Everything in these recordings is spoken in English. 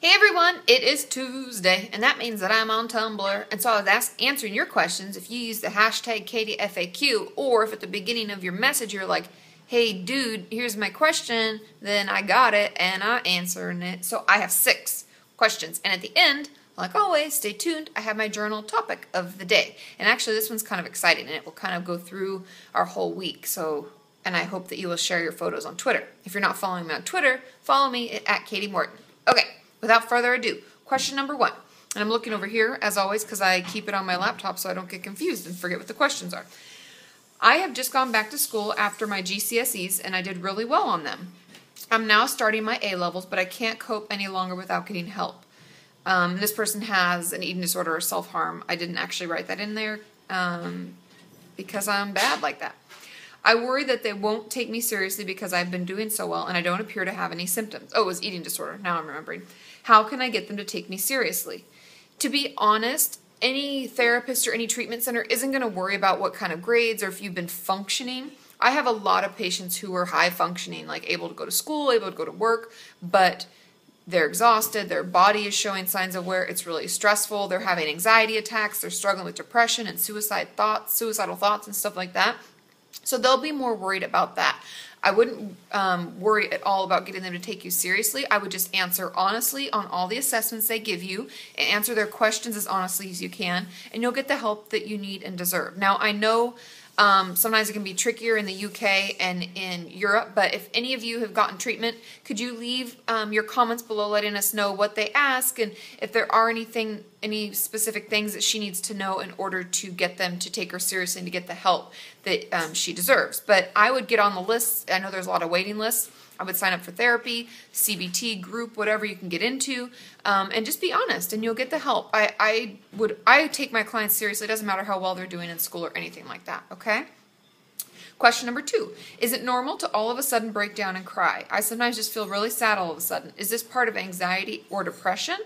Hey everyone, it is Tuesday, and that means that I'm on Tumblr. And so I was ask, answering your questions if you use the hashtag KatiFAQ, or if at the beginning of your message you're like, hey dude, here's my question, then I got it and I'm answering it. So I have six questions. And at the end, like always, stay tuned. I have my journal topic of the day. And actually, this one's kind of exciting and it will kind of go through our whole week. So, and I hope that you will share your photos on Twitter. If you're not following me on Twitter, follow me at Kati Morton. Okay without further ado, question number one. And I'm looking over here, as always, because I keep it on my laptop so I don't get confused and forget what the questions are. I have just gone back to school after my GCSEs, and I did really well on them. I'm now starting my A levels, but I can't cope any longer without getting help. Um, this person has an eating disorder or self harm. I didn't actually write that in there um, because I'm bad like that. I worry that they won't take me seriously because I've been doing so well and I don't appear to have any symptoms. Oh, it was eating disorder. Now I'm remembering. How can I get them to take me seriously? To be honest, any therapist or any treatment center isn't going to worry about what kind of grades or if you've been functioning. I have a lot of patients who are high functioning, like able to go to school, able to go to work, but they're exhausted, their body is showing signs of where it's really stressful, they're having anxiety attacks, they're struggling with depression and suicide thoughts, suicidal thoughts and stuff like that. So they'll be more worried about that. I wouldn't um, worry at all about getting them to take you seriously. I would just answer honestly on all the assessments they give you and answer their questions as honestly as you can, and you'll get the help that you need and deserve. Now, I know um, sometimes it can be trickier in the UK and in Europe, but if any of you have gotten treatment, could you leave um, your comments below letting us know what they ask and if there are anything, any specific things that she needs to know in order to get them to take her seriously and to get the help that um, she deserves. But I would get on the list. I know there's a lot of waiting lists. I would sign up for therapy, CBT group, whatever you can get into, um, and just be honest, and you'll get the help. I, I would I take my clients seriously. It doesn't matter how well they're doing in school or anything like that. Okay. Question number two Is it normal to all of a sudden break down and cry? I sometimes just feel really sad all of a sudden. Is this part of anxiety or depression?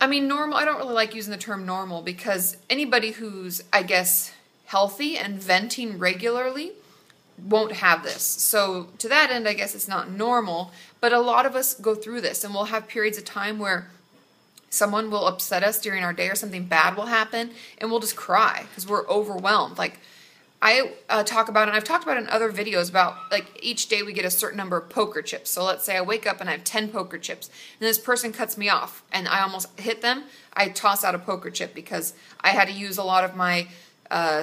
I mean, normal, I don't really like using the term normal because anybody who's, I guess, healthy and venting regularly won't have this. So, to that end, I guess it's not normal, but a lot of us go through this and we'll have periods of time where someone will upset us during our day or something bad will happen and we'll just cry because we're overwhelmed. Like, I uh, talk about, and I've talked about in other videos about like each day we get a certain number of poker chips. So let's say I wake up and I have 10 poker chips, and this person cuts me off and I almost hit them. I toss out a poker chip because I had to use a lot of my uh,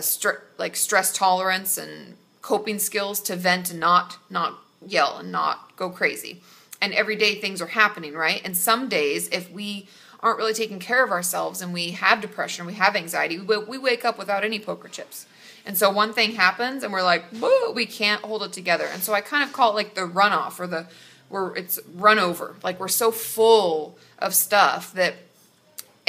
like stress tolerance and coping skills to vent and not not yell and not go crazy. And everyday things are happening, right? And some days, if we aren't really taking care of ourselves and we have depression, we have anxiety, we, we wake up without any poker chips. And so one thing happens and we're like, we can't hold it together. And so I kind of call it like the runoff or the where it's run over. Like we're so full of stuff that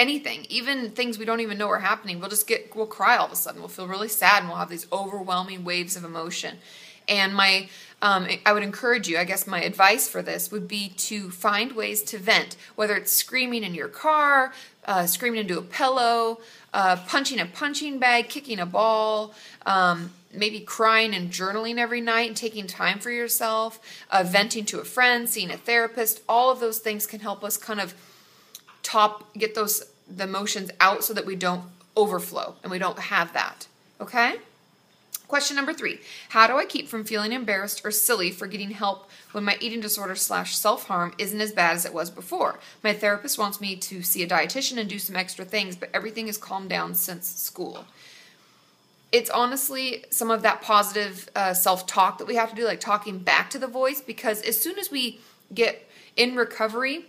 anything, even things we don't even know are happening, we'll just get, we'll cry all of a sudden. We'll feel really sad and we'll have these overwhelming waves of emotion. And my, um, I would encourage you, I guess my advice for this would be to find ways to vent, whether it's screaming in your car, uh, screaming into a pillow, uh, punching a punching bag, kicking a ball, um, maybe crying and journaling every night and taking time for yourself, uh, venting to a friend, seeing a therapist. All of those things can help us kind of top get those the motions out so that we don't overflow and we don't have that. Okay? Question number three How do I keep from feeling embarrassed or silly for getting help when my eating disorder slash self harm isn't as bad as it was before? My therapist wants me to see a dietitian and do some extra things, but everything has calmed down since school. It's honestly some of that positive uh, self talk that we have to do, like talking back to the voice, because as soon as we get in recovery,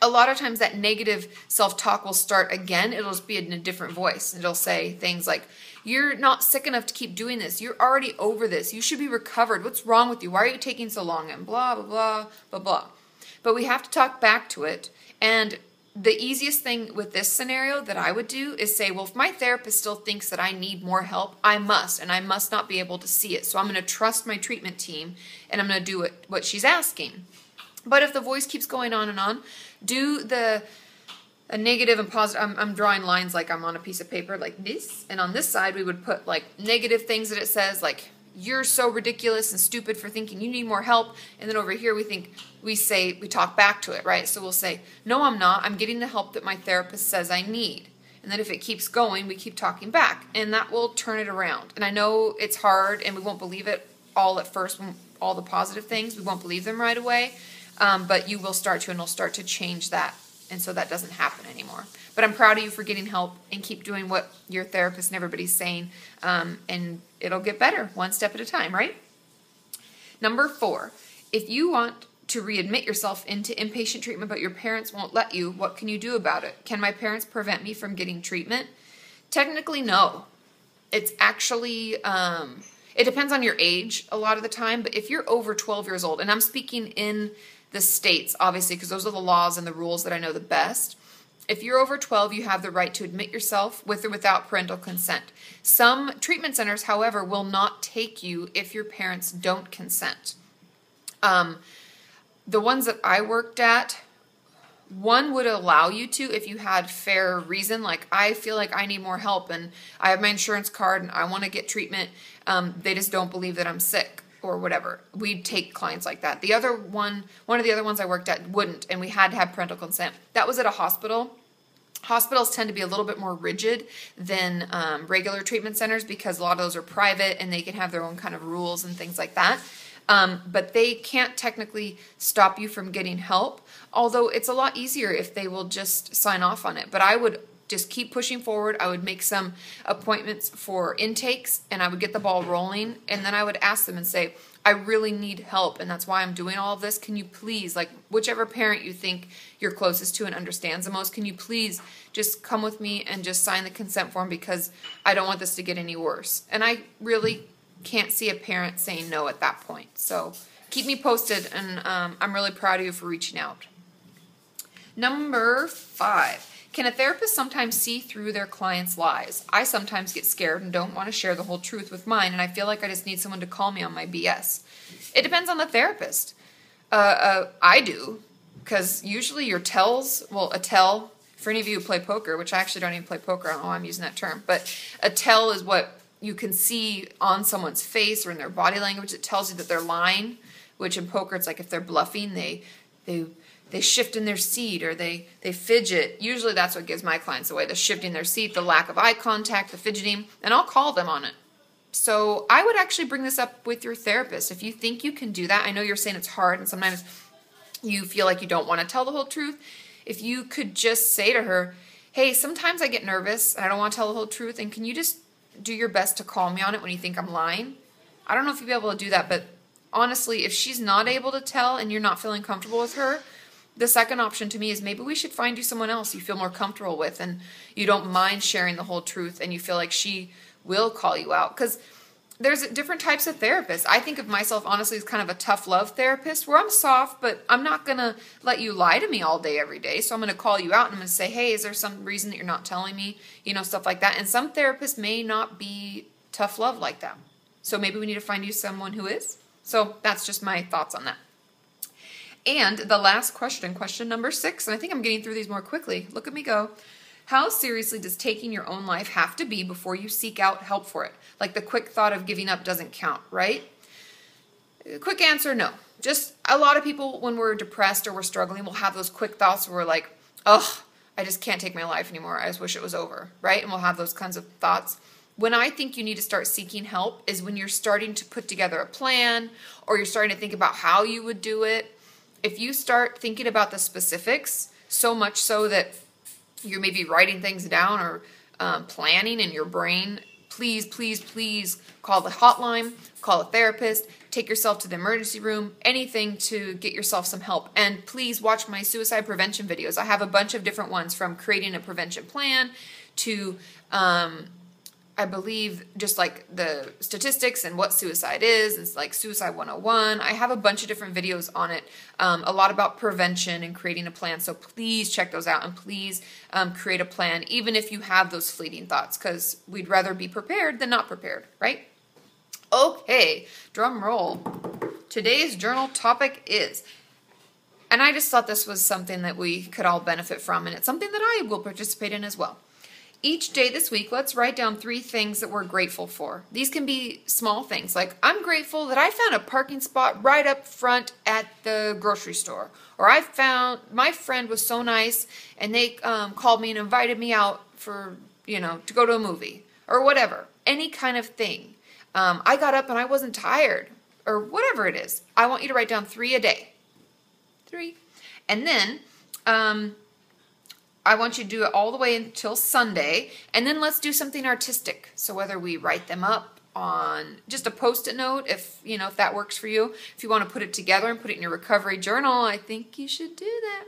a lot of times that negative self-talk will start again. It'll just be in a different voice. It'll say things like you're not sick enough to keep doing this. You're already over this. You should be recovered. What's wrong with you? Why are you taking so long? And blah blah blah blah blah. But we have to talk back to it. And the easiest thing with this scenario that I would do is say, well, if my therapist still thinks that I need more help, I must, and I must not be able to see it. So I'm going to trust my treatment team and I'm going to do it, what she's asking. But if the voice keeps going on and on, do the a negative and positive. I'm, I'm drawing lines like I'm on a piece of paper like this. And on this side, we would put like negative things that it says, like you're so ridiculous and stupid for thinking you need more help. And then over here, we think, we say, we talk back to it, right? So we'll say, no, I'm not. I'm getting the help that my therapist says I need. And then if it keeps going, we keep talking back, and that will turn it around. And I know it's hard, and we won't believe it all at first, all the positive things, we won't believe them right away. Um, but you will start to, and it'll start to change that. And so that doesn't happen anymore. But I'm proud of you for getting help and keep doing what your therapist and everybody's saying. Um, and it'll get better one step at a time, right? Number four, if you want to readmit yourself into inpatient treatment, but your parents won't let you, what can you do about it? Can my parents prevent me from getting treatment? Technically, no. It's actually, um, it depends on your age a lot of the time, but if you're over 12 years old, and I'm speaking in the states, obviously, because those are the laws and the rules that I know the best. If you're over 12, you have the right to admit yourself with or without parental consent. Some treatment centers, however, will not take you if your parents don't consent. Um, the ones that I worked at, one would allow you to if you had fair reason like i feel like i need more help and i have my insurance card and i want to get treatment um, they just don't believe that i'm sick or whatever. We'd take clients like that. The other one one of the other ones i worked at wouldn't and we had to have parental consent. That was at a hospital. Hospitals tend to be a little bit more rigid than um, regular treatment centers because a lot of those are private and they can have their own kind of rules and things like that. Um, but they can't technically stop you from getting help, although it's a lot easier if they will just sign off on it. But I would just keep pushing forward. I would make some appointments for intakes and I would get the ball rolling. And then I would ask them and say, I really need help. And that's why I'm doing all of this. Can you please, like, whichever parent you think you're closest to and understands the most, can you please just come with me and just sign the consent form because I don't want this to get any worse? And I really can't see a parent saying no at that point. So keep me posted, and um, I'm really proud of you for reaching out. Number five. Can a therapist sometimes see through their client's lies? I sometimes get scared and don't want to share the whole truth with mine, and I feel like I just need someone to call me on my BS. It depends on the therapist. Uh, uh, I do, because usually your tells, well, a tell, for any of you who play poker, which I actually don't even play poker, I don't know why I'm using that term, but a tell is what you can see on someone's face or in their body language it tells you that they're lying which in poker it's like if they're bluffing they they they shift in their seat or they they fidget. Usually that's what gives my clients away the shifting their seat the lack of eye contact the fidgeting and i'll call them on it. So i would actually bring this up with your therapist. If you think you can do that i know you're saying it's hard and sometimes you feel like you don't want to tell the whole truth. If you could just say to her hey sometimes i get nervous and i don't want to tell the whole truth and can you just do your best to call me on it when you think I'm lying. I don't know if you'll be able to do that, but honestly, if she's not able to tell and you're not feeling comfortable with her, the second option to me is maybe we should find you someone else you feel more comfortable with and you don't mind sharing the whole truth and you feel like she will call you out. Because there's different types of therapists. I think of myself honestly as kind of a tough love therapist where I'm soft, but I'm not going to let you lie to me all day every day. So I'm going to call you out and I'm going to say, "Hey, is there some reason that you're not telling me?" You know, stuff like that. And some therapists may not be tough love like that. So maybe we need to find you someone who is. So that's just my thoughts on that. And the last question, question number 6, and I think I'm getting through these more quickly. Look at me go. How seriously does taking your own life have to be before you seek out help for it? Like the quick thought of giving up doesn't count, right? Quick answer no. Just a lot of people, when we're depressed or we're struggling, will have those quick thoughts where we're like, oh, I just can't take my life anymore. I just wish it was over, right? And we'll have those kinds of thoughts. When I think you need to start seeking help is when you're starting to put together a plan or you're starting to think about how you would do it. If you start thinking about the specifics, so much so that you're maybe writing things down or um, planning in your brain, please, please, please call the hotline, call a therapist, take yourself to the emergency room, anything to get yourself some help. And please watch my suicide prevention videos. I have a bunch of different ones from creating a prevention plan to um, I believe just like the statistics and what suicide is. It's like Suicide 101. I have a bunch of different videos on it, um, a lot about prevention and creating a plan. So please check those out and please um, create a plan, even if you have those fleeting thoughts, because we'd rather be prepared than not prepared, right? Okay, drum roll. Today's journal topic is and I just thought this was something that we could all benefit from, and it's something that I will participate in as well. Each day this week, let's write down three things that we're grateful for. These can be small things, like I'm grateful that I found a parking spot right up front at the grocery store, or I found my friend was so nice and they um, called me and invited me out for you know to go to a movie or whatever, any kind of thing. Um, I got up and I wasn't tired, or whatever it is. I want you to write down three a day. Three, and then. Um, I want you to do it all the way until Sunday, and then let's do something artistic. So whether we write them up on just a post-it note, if you know if that works for you, if you want to put it together and put it in your recovery journal, I think you should do that.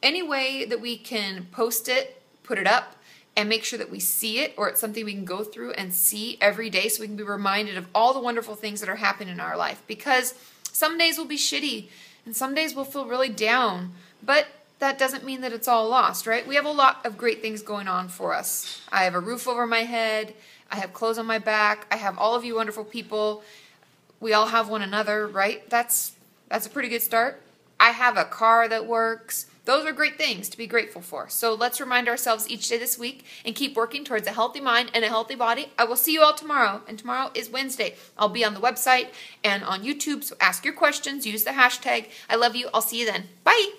Any way that we can post it, put it up, and make sure that we see it, or it's something we can go through and see every day, so we can be reminded of all the wonderful things that are happening in our life. Because some days will be shitty, and some days we'll feel really down, but that doesn't mean that it's all lost, right? We have a lot of great things going on for us. I have a roof over my head. I have clothes on my back. I have all of you wonderful people. We all have one another, right? That's that's a pretty good start. I have a car that works. Those are great things to be grateful for. So let's remind ourselves each day this week and keep working towards a healthy mind and a healthy body. I will see you all tomorrow, and tomorrow is Wednesday. I'll be on the website and on YouTube, so ask your questions, use the hashtag. I love you. I'll see you then. Bye.